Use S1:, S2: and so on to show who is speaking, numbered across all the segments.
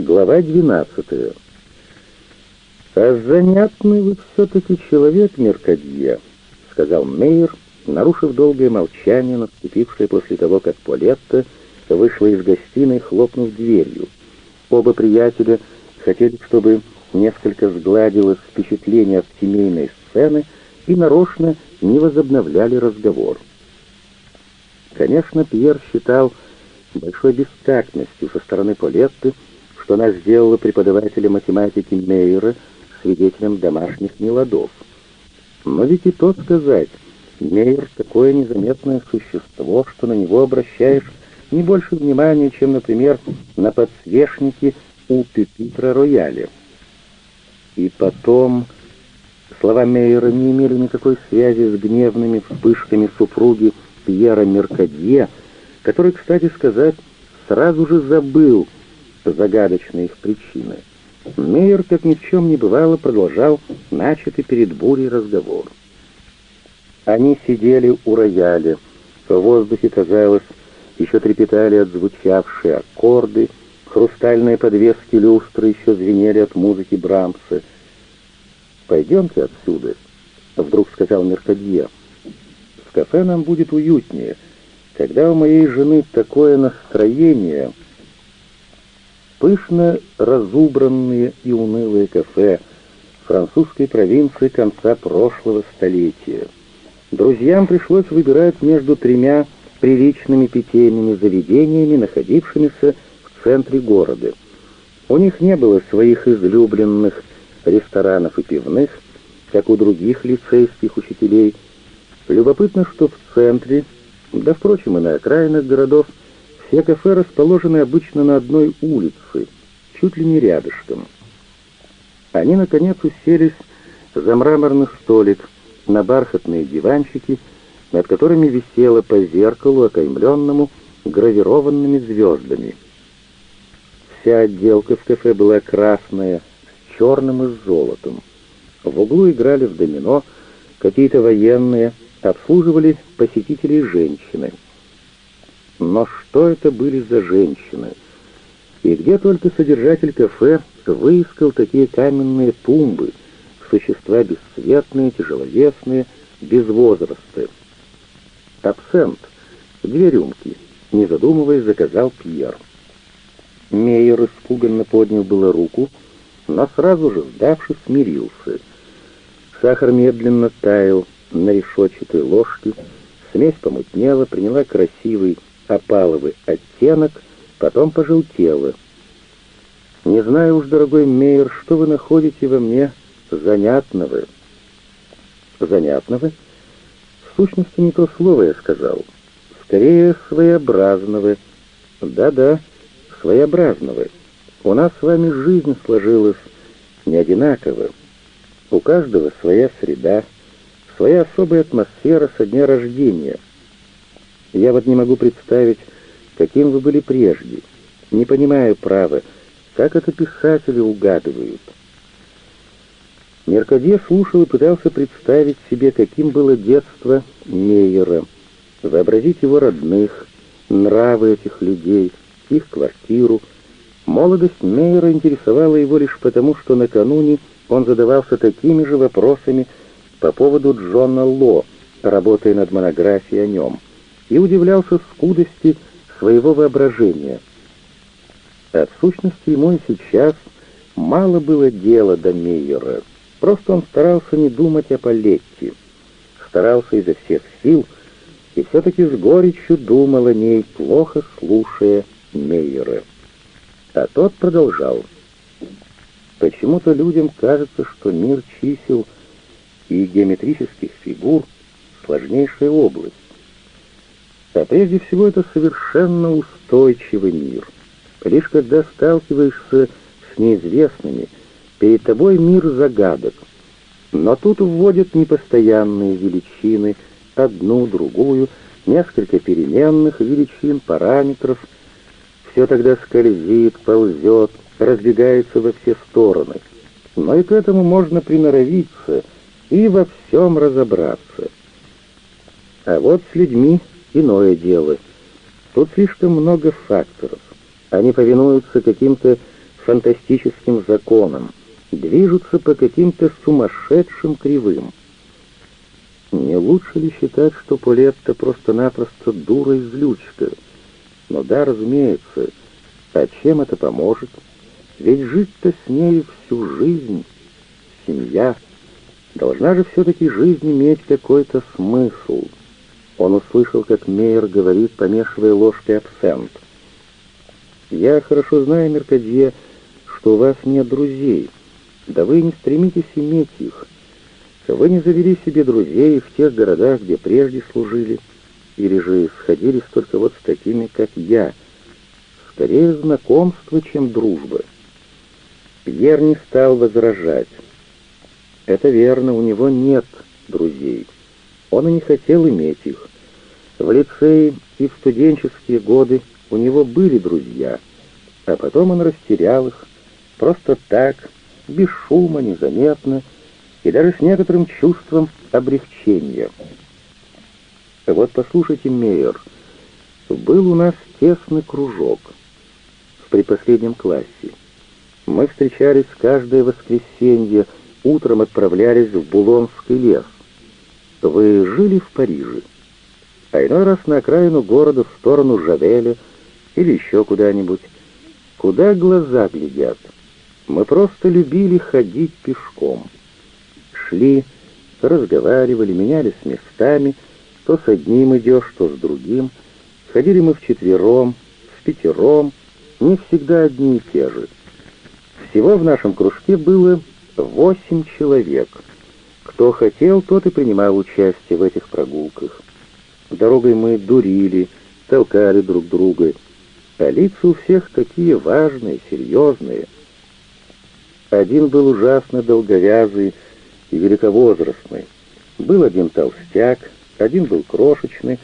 S1: Глава 12. «А занятный вы все-таки человек, Меркадье», — сказал Мейер, нарушив долгое молчание, наступившее после того, как Полетта вышла из гостиной, хлопнув дверью. Оба приятеля хотели, чтобы несколько сгладилось впечатление от семейной сцены и нарочно не возобновляли разговор. Конечно, Пьер считал большой бестактностью со стороны Полетты, что она сделала преподавателя математики Мейера свидетелем домашних неладов. Но ведь и тот сказать, Мейер такое незаметное существо, что на него обращаешь не больше внимания, чем, например, на подсвечники у Пюпитра Рояля. И потом... Слова Мейера не имели никакой связи с гневными вспышками супруги Пьера Меркадье, который, кстати сказать, сразу же забыл, загадочные их причины. Мейер, как ни в чем не бывало, продолжал начатый перед бурей разговор. Они сидели у рояля. В воздухе, казалось, еще трепетали отзвучавшие аккорды, хрустальные подвески люстры еще звенели от музыки Брамса. «Пойдемте отсюда», — вдруг сказал Меркадье. «В кафе нам будет уютнее. Когда у моей жены такое настроение...» Пышно разубранные и унылые кафе французской провинции конца прошлого столетия. Друзьям пришлось выбирать между тремя приличными питейными заведениями, находившимися в центре города. У них не было своих излюбленных ресторанов и пивных, как у других лицейских учителей. Любопытно, что в центре, да, впрочем, и на окраинах городов, все кафе расположены обычно на одной улице, чуть ли не рядышком. Они, наконец, уселись за мраморный столик на бархатные диванчики, над которыми висело по зеркалу, окаймленному гравированными звездами. Вся отделка в кафе была красная, с черным и с золотом. В углу играли в домино, какие-то военные обслуживали посетителей женщины — но что это были за женщины? И где только содержатель кафе выискал такие каменные тумбы, существа бесцветные, тяжеловесные, без возраста. «Абсент, две рюмки», — не задумываясь, заказал Пьер. Мейер испуганно поднял было руку, но сразу же, сдавшись, смирился. Сахар медленно таял на решетчатой ложке, смесь помутнела, приняла красивый опаловый оттенок, потом пожелтела. «Не знаю уж, дорогой Мейер, что вы находите во мне занятного». «Занятного?» «В сущности, не то слово я сказал. Скорее, своеобразного». «Да-да, своеобразного. У нас с вами жизнь сложилась не одинаково. У каждого своя среда, своя особая атмосфера со дня рождения». Я вот не могу представить, каким вы были прежде. Не понимаю, право, как это писатели угадывают. Меркадье слушал и пытался представить себе, каким было детство Мейера, вообразить его родных, нравы этих людей, их квартиру. Молодость Мейера интересовала его лишь потому, что накануне он задавался такими же вопросами по поводу Джона Ло, работая над монографией о нем — и удивлялся скудости своего воображения. От сущности ему и сейчас мало было дела до Мейера. Просто он старался не думать о Палетти. Старался изо всех сил и все-таки с горечью думал о ней, плохо слушая Мейера. А тот продолжал. Почему-то людям кажется, что мир чисел и геометрических фигур — сложнейшая область. А прежде всего это совершенно устойчивый мир. Лишь когда сталкиваешься с неизвестными, перед тобой мир загадок. Но тут вводят непостоянные величины, одну, другую, несколько переменных величин, параметров. Все тогда скользит, ползет, разбегается во все стороны. Но и к этому можно приноровиться и во всем разобраться. А вот с людьми иное дело. Тут слишком много факторов. Они повинуются каким-то фантастическим законам, движутся по каким-то сумасшедшим кривым. Не лучше ли считать, что Полетта просто-напросто дура и злючка? Но да, разумеется, а чем это поможет? Ведь жить-то с нею всю жизнь, семья. Должна же все-таки жизнь иметь какой-то смысл. Он услышал, как Мейер говорит, помешивая ложкой абсент. «Я хорошо знаю, Меркадье, что у вас нет друзей. Да вы не стремитесь иметь их. Вы не завели себе друзей в тех городах, где прежде служили, или же сходились только вот с такими, как я. Скорее знакомство, чем дружба». Пьер не стал возражать. Это верно, у него нет друзей. Он и не хотел иметь их. В лицее и в студенческие годы у него были друзья, а потом он растерял их, просто так, без шума, незаметно, и даже с некоторым чувством облегчения. Вот послушайте, Мейер, был у нас тесный кружок в предпоследнем классе. Мы встречались каждое воскресенье, утром отправлялись в Булонский лес. Вы жили в Париже, а иной раз на окраину города в сторону Жавеля или еще куда-нибудь. Куда глаза глядят? Мы просто любили ходить пешком. Шли, разговаривали, менялись местами, то с одним идешь, то с другим. Ходили мы вчетвером, с пятером, не всегда одни и те же. Всего в нашем кружке было восемь человек. Кто хотел, тот и принимал участие в этих прогулках. Дорогой мы дурили, толкали друг друга, а лица у всех такие важные, серьезные. Один был ужасно долговязый и великовозрастный. Был один толстяк, один был крошечный,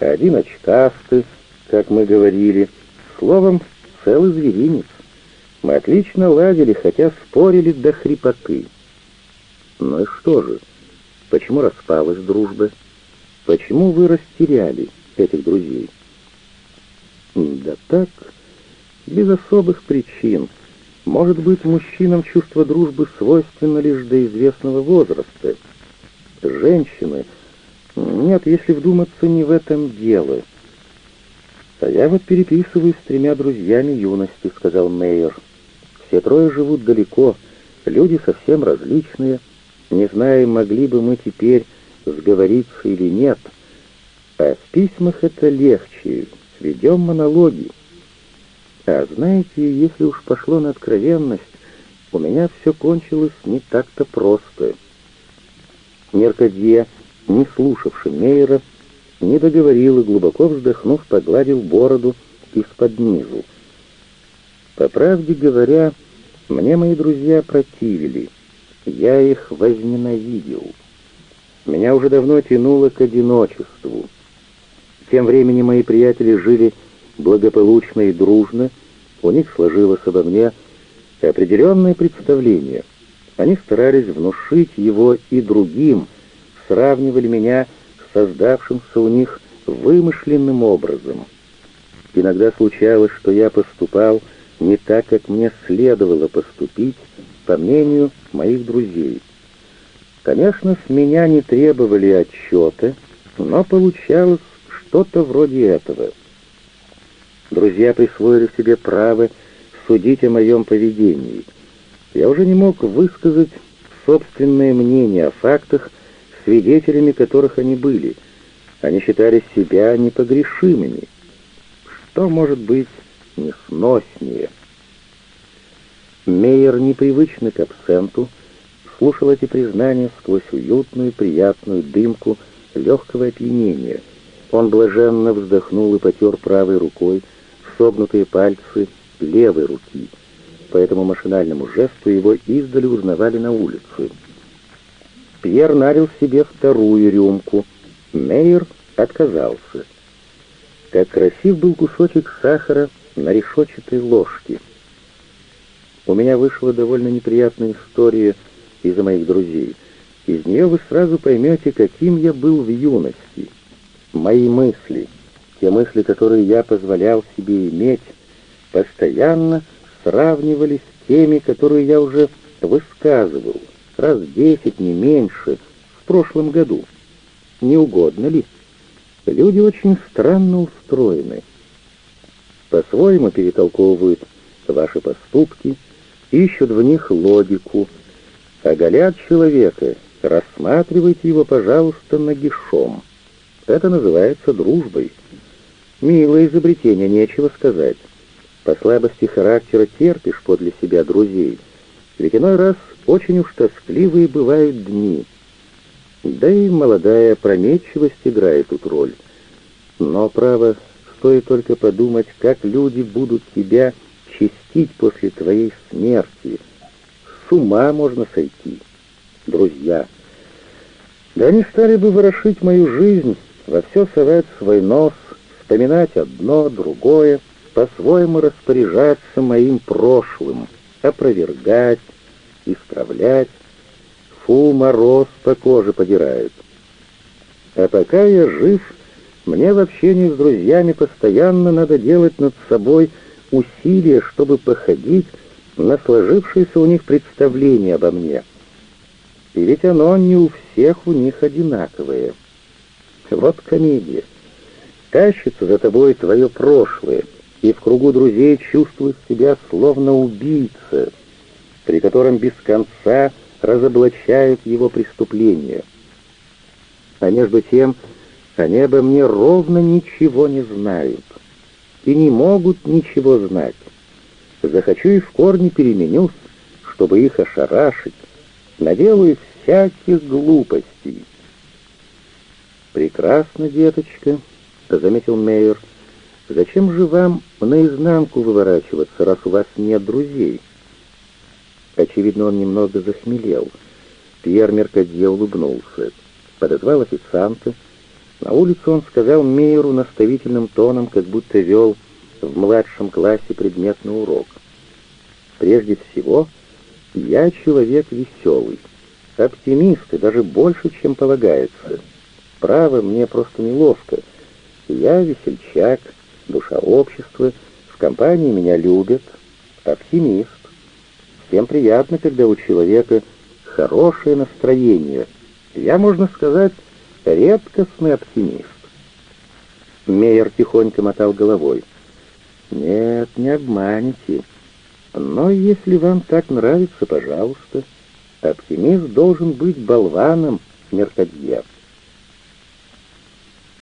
S1: а один очкастый, как мы говорили. Словом, целый зверинец. Мы отлично ладили, хотя спорили до хрипоты. Ну и что же? Почему распалась дружба? Почему вы растеряли этих друзей? Да так, без особых причин. Может быть, мужчинам чувство дружбы свойственно лишь до известного возраста. Женщины... Нет, если вдуматься, не в этом дело. «А я вот переписываюсь с тремя друзьями юности», — сказал Мейер. Все трое живут далеко, люди совсем различные. Не знаем, могли бы мы теперь сговориться или нет. А в письмах это легче, ведем монологи. А знаете, если уж пошло на откровенность, у меня все кончилось не так-то просто. Меркадье, не слушавший Мейера, не договорил и, глубоко вздохнув, погладил бороду из-под низу. По правде говоря, мне мои друзья противили. Я их возненавидел. Меня уже давно тянуло к одиночеству. Тем временем мои приятели жили благополучно и дружно, у них сложилось обо мне определенное представление. Они старались внушить его и другим, сравнивали меня с создавшимся у них вымышленным образом. Иногда случалось, что я поступал не так, как мне следовало поступить, по мнению моих друзей. Конечно, с меня не требовали отчета, но получалось что-то вроде этого. Друзья присвоили себе право судить о моем поведении. Я уже не мог высказать собственное мнение о фактах, свидетелями которых они были. Они считали себя непогрешимыми. Что может быть несноснее. Мейер, непривычный к абсенту, слушал эти признания сквозь уютную, приятную дымку легкого опьянения. Он блаженно вздохнул и потер правой рукой согнутые пальцы левой руки. По этому машинальному жесту его издали узнавали на улице. Пьер налил себе вторую рюмку. Мейер отказался. Как красив был кусочек сахара на решетчатой ложке. У меня вышла довольно неприятная история из-за моих друзей. Из нее вы сразу поймете, каким я был в юности. Мои мысли, те мысли, которые я позволял себе иметь, постоянно сравнивали с теми, которые я уже высказывал, раз десять, не меньше, в прошлом году. Не угодно ли? Люди очень странно устроены. По-своему перетолковывают ваши поступки, ищут в них логику, оголят человека, рассматривайте его, пожалуйста, нагишом. Это называется дружбой. Милое изобретение, нечего сказать. По слабости характера терпишь подле себя друзей, ведь иной раз очень уж тоскливые бывают дни. Да и молодая прометчивость играет тут роль. Но, право, стоит только подумать, как люди будут тебя чистить после твоей смерти. С ума можно сойти. Друзья, да они стали бы ворошить мою жизнь, во все совать свой нос, вспоминать одно, другое, по-своему распоряжаться моим прошлым, опровергать, исправлять. Фу, мороз по коже подирает. А пока я жив, мне в общении с друзьями постоянно надо делать над собой усилия, чтобы походить на сложившееся у них представление обо мне. И ведь оно не у всех у них одинаковое. Вот комедия. Тащится за тобой твое прошлое, и в кругу друзей чувствуешь себя словно убийца, при котором без конца разоблачают его преступления. А между тем они обо мне ровно ничего не знают и не могут ничего знать. Захочу и в корне переменюсь, чтобы их ошарашить, наделаю всяких глупостей. «Прекрасно, деточка», — заметил Мейер. «Зачем же вам наизнанку выворачиваться, раз у вас нет друзей?» Очевидно, он немного захмелел. Пьер Меркадье улыбнулся. Подозвал официанта. На улице он сказал Мейеру наставительным тоном, как будто вел в младшем классе предметный урок. «Прежде всего, я человек веселый, оптимист и даже больше, чем полагается». Право, мне просто неловко. Я весельчак, душа общества, в компании меня любят, оптимист. Всем приятно, когда у человека хорошее настроение. Я, можно сказать, редкостный оптимист. Мейер тихонько мотал головой. «Нет, не обманете. Но если вам так нравится, пожалуйста. Оптимист должен быть болваном, Меркадьев».